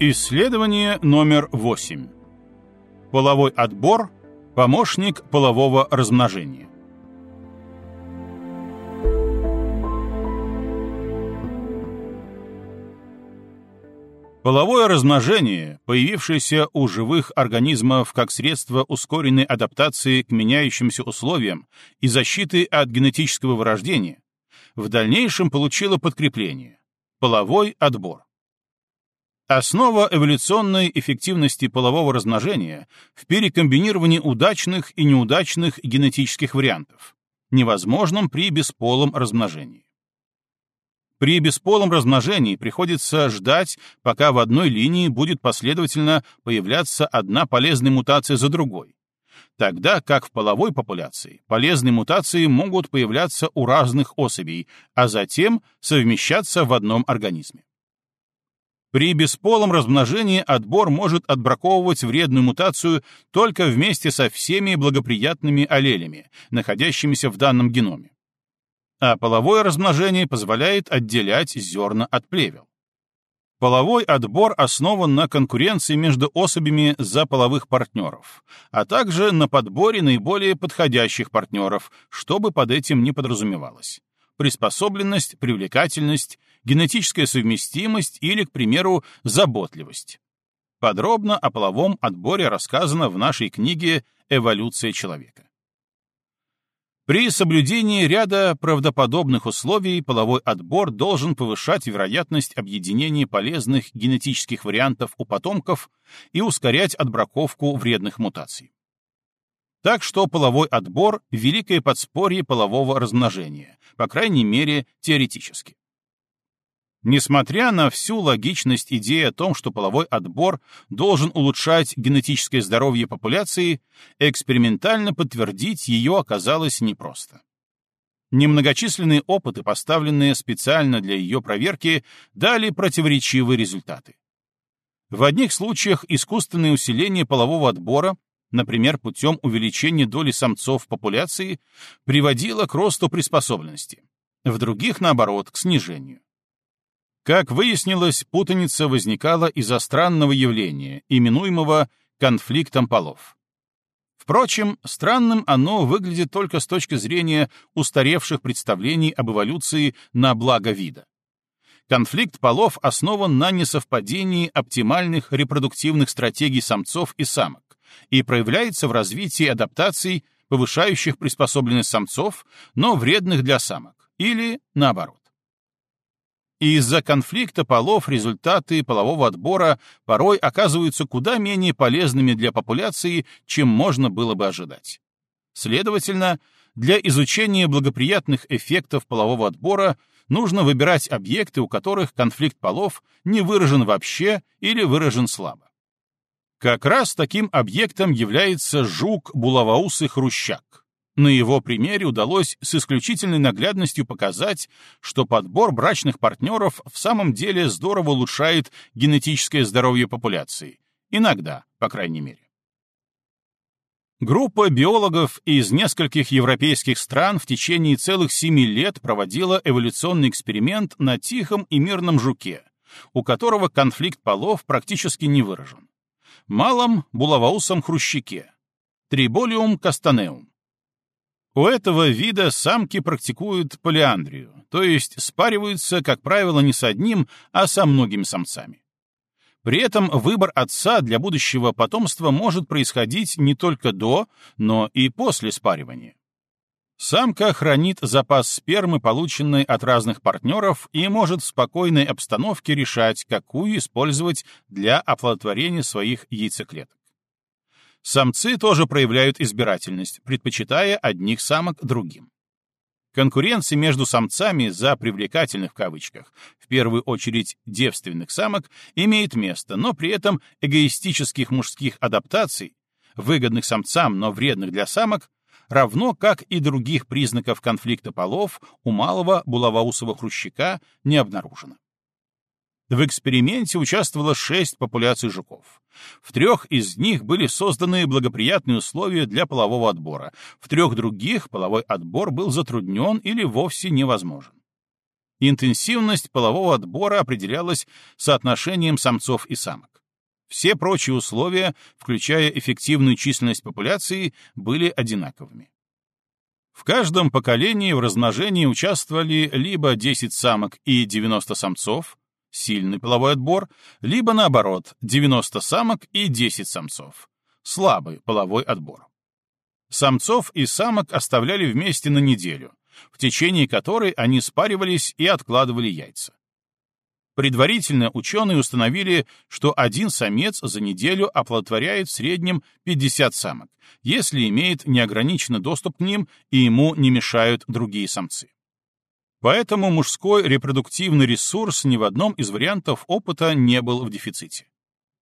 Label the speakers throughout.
Speaker 1: Исследование номер 8. Половой отбор – помощник полового размножения. Половое размножение, появившееся у живых организмов как средство ускоренной адаптации к меняющимся условиям и защиты от генетического вырождения, в дальнейшем получило подкрепление – половой отбор. Основа эволюционной эффективности полового размножения в перекомбинировании удачных и неудачных генетических вариантов, невозможном при бесполом размножении. При бесполом размножении приходится ждать, пока в одной линии будет последовательно появляться одна полезная мутация за другой, тогда как в половой популяции полезные мутации могут появляться у разных особей, а затем совмещаться в одном организме. При бесполом размножении отбор может отбраковывать вредную мутацию только вместе со всеми благоприятными аллелями, находящимися в данном геноме. А половое размножение позволяет отделять зерна от плевел. Половой отбор основан на конкуренции между особями за половых партнеров, а также на подборе наиболее подходящих партнеров, что бы под этим не подразумевалось. Приспособленность, привлекательность, генетическая совместимость или, к примеру, заботливость. Подробно о половом отборе рассказано в нашей книге «Эволюция человека». При соблюдении ряда правдоподобных условий половой отбор должен повышать вероятность объединения полезных генетических вариантов у потомков и ускорять отбраковку вредных мутаций. Так что половой отбор — великое подспорье полового размножения, по крайней мере, теоретически. Несмотря на всю логичность идеи о том, что половой отбор должен улучшать генетическое здоровье популяции, экспериментально подтвердить ее оказалось непросто. Немногочисленные опыты, поставленные специально для ее проверки, дали противоречивые результаты. В одних случаях искусственное усиление полового отбора, например, путем увеличения доли самцов в популяции, приводило к росту приспособленности, в других, наоборот, к снижению. Как выяснилось, путаница возникала из-за странного явления, именуемого конфликтом полов. Впрочем, странным оно выглядит только с точки зрения устаревших представлений об эволюции на благо вида. Конфликт полов основан на несовпадении оптимальных репродуктивных стратегий самцов и самок и проявляется в развитии адаптаций, повышающих приспособленность самцов, но вредных для самок, или наоборот. Из-за конфликта полов результаты полового отбора порой оказываются куда менее полезными для популяции, чем можно было бы ожидать. Следовательно, для изучения благоприятных эффектов полового отбора нужно выбирать объекты, у которых конфликт полов не выражен вообще или выражен слабо. Как раз таким объектом является жук-булавоусый хрущак. На его примере удалось с исключительной наглядностью показать, что подбор брачных партнеров в самом деле здорово улучшает генетическое здоровье популяции. Иногда, по крайней мере. Группа биологов из нескольких европейских стран в течение целых семи лет проводила эволюционный эксперимент на тихом и мирном жуке, у которого конфликт полов практически не выражен. Малом булавоусом хрущаке. Триболиум кастанеум. У этого вида самки практикуют полиандрию, то есть спариваются, как правило, не с одним, а со многими самцами. При этом выбор отца для будущего потомства может происходить не только до, но и после спаривания. Самка хранит запас спермы, полученной от разных партнеров, и может в спокойной обстановке решать, какую использовать для оплодотворения своих яйцеклеток. Самцы тоже проявляют избирательность, предпочитая одних самок другим. Конкуренция между самцами за привлекательных в кавычках, в первую очередь девственных самок, имеет место, но при этом эгоистических мужских адаптаций, выгодных самцам, но вредных для самок, равно как и других признаков конфликта полов у малого булавоусого хрущака не обнаружено. В эксперименте участвовало шесть популяций жуков. В трех из них были созданы благоприятные условия для полового отбора, в трех других половой отбор был затруднен или вовсе невозможен. Интенсивность полового отбора определялась соотношением самцов и самок. Все прочие условия, включая эффективную численность популяции, были одинаковыми. В каждом поколении в размножении участвовали либо 10 самок и 90 самцов, сильный половой отбор, либо наоборот, 90 самок и 10 самцов, слабый половой отбор. Самцов и самок оставляли вместе на неделю, в течение которой они спаривались и откладывали яйца. Предварительно ученые установили, что один самец за неделю оплодотворяет в среднем 50 самок, если имеет неограниченный доступ к ним и ему не мешают другие самцы. Поэтому мужской репродуктивный ресурс ни в одном из вариантов опыта не был в дефиците.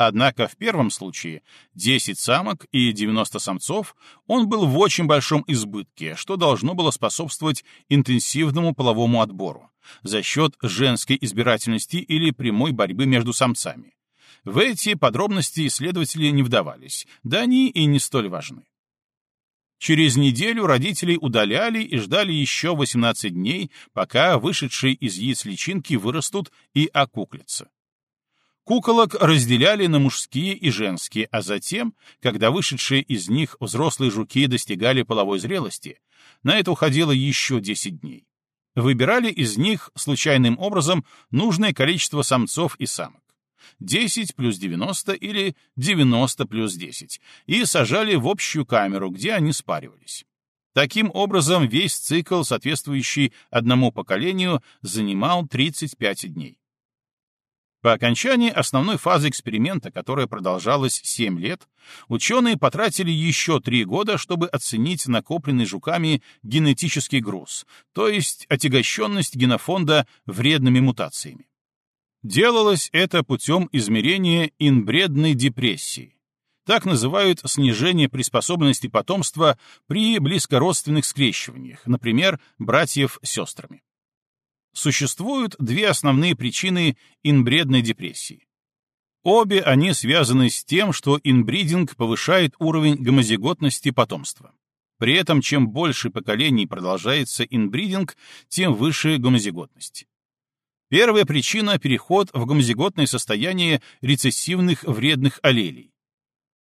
Speaker 1: Однако в первом случае 10 самок и 90 самцов он был в очень большом избытке, что должно было способствовать интенсивному половому отбору за счет женской избирательности или прямой борьбы между самцами. В эти подробности исследователи не вдавались, да они и не столь важны. Через неделю родителей удаляли и ждали еще 18 дней, пока вышедшие из яиц личинки вырастут и окуклятся. Куколок разделяли на мужские и женские, а затем, когда вышедшие из них взрослые жуки достигали половой зрелости, на это уходило еще 10 дней. Выбирали из них случайным образом нужное количество самцов и самок. 10 плюс 90 или 90 плюс 10, и сажали в общую камеру, где они спаривались. Таким образом, весь цикл, соответствующий одному поколению, занимал 35 дней. По окончании основной фазы эксперимента, которая продолжалась 7 лет, ученые потратили еще 3 года, чтобы оценить накопленный жуками генетический груз, то есть отягощенность генофонда вредными мутациями. Делалось это путем измерения инбредной депрессии. Так называют снижение приспособленности потомства при близкородственных скрещиваниях, например, братьев с сестрами. Существуют две основные причины инбредной депрессии. Обе они связаны с тем, что инбридинг повышает уровень гомозиготности потомства. При этом, чем больше поколений продолжается инбридинг, тем выше гомозиготность. Первая причина — переход в гомозиготное состояние рецессивных вредных аллелей.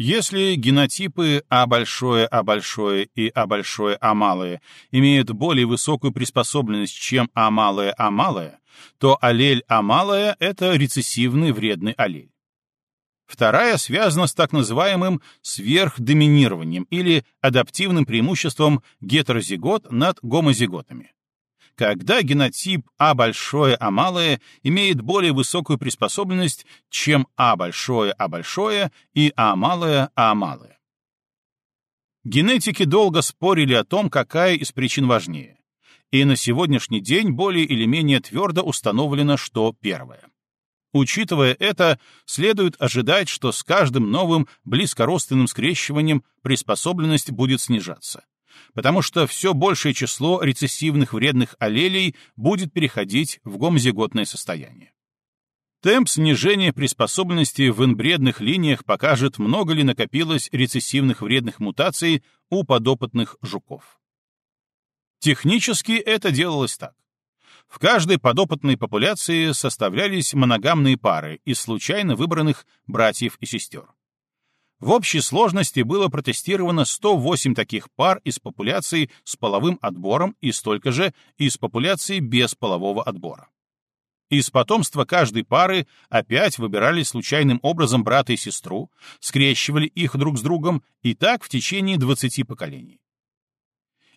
Speaker 1: Если генотипы А большое, А большое и А большое, А малое имеют более высокую приспособленность, чем А малое, А малое, то аллель А малое — это рецессивный вредный аллель. Вторая связана с так называемым сверхдоминированием или адаптивным преимуществом гетерозигот над гомозиготами когда генотип А большое, А малое имеет более высокую приспособленность, чем А большое, А большое и А малое, А малое. Генетики долго спорили о том, какая из причин важнее, и на сегодняшний день более или менее твердо установлено, что первое. Учитывая это, следует ожидать, что с каждым новым близкородственным скрещиванием приспособленность будет снижаться потому что все большее число рецессивных вредных аллелей будет переходить в гомозиготное состояние. Темп снижения приспособленности в инбредных линиях покажет, много ли накопилось рецессивных вредных мутаций у подопытных жуков. Технически это делалось так. В каждой подопытной популяции составлялись моногамные пары из случайно выбранных братьев и сестер. В общей сложности было протестировано 108 таких пар из популяции с половым отбором и столько же из популяции без полового отбора. Из потомства каждой пары опять выбирали случайным образом брата и сестру, скрещивали их друг с другом и так в течение 20 поколений.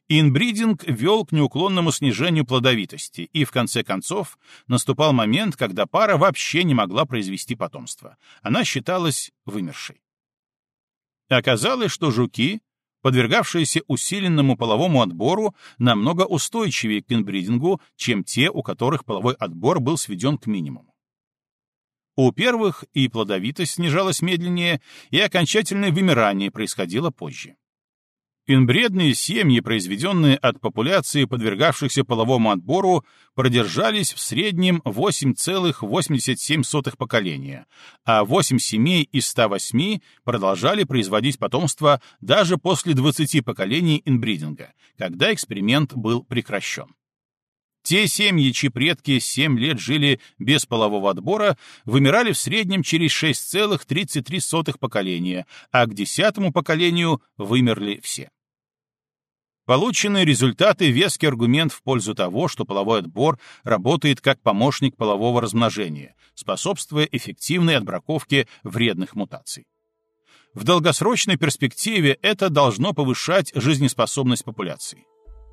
Speaker 1: Инбридинг вел к неуклонному снижению плодовитости, и в конце концов наступал момент, когда пара вообще не могла произвести потомство. Она считалась вымершей. Оказалось, что жуки, подвергавшиеся усиленному половому отбору, намного устойчивее к инбридингу, чем те, у которых половой отбор был сведен к минимуму. У первых и плодовитость снижалась медленнее, и окончательное вымирание происходило позже. Инбредные семьи, произведенные от популяции, подвергавшихся половому отбору, продержались в среднем 8,87 поколения, а 8 семей из 108 продолжали производить потомство даже после 20 поколений инбридинга, когда эксперимент был прекращен. Те семьи, чьи предки 7 лет жили без полового отбора, вымирали в среднем через 6,33 поколения, а к десятому поколению вымерли все. Полученные результаты — веский аргумент в пользу того, что половой отбор работает как помощник полового размножения, способствуя эффективной отбраковке вредных мутаций. В долгосрочной перспективе это должно повышать жизнеспособность популяции.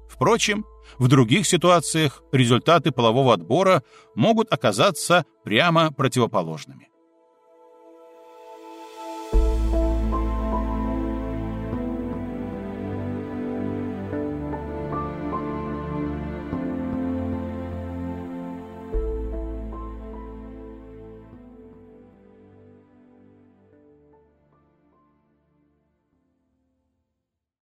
Speaker 1: Впрочем, в других ситуациях результаты полового отбора могут оказаться прямо противоположными.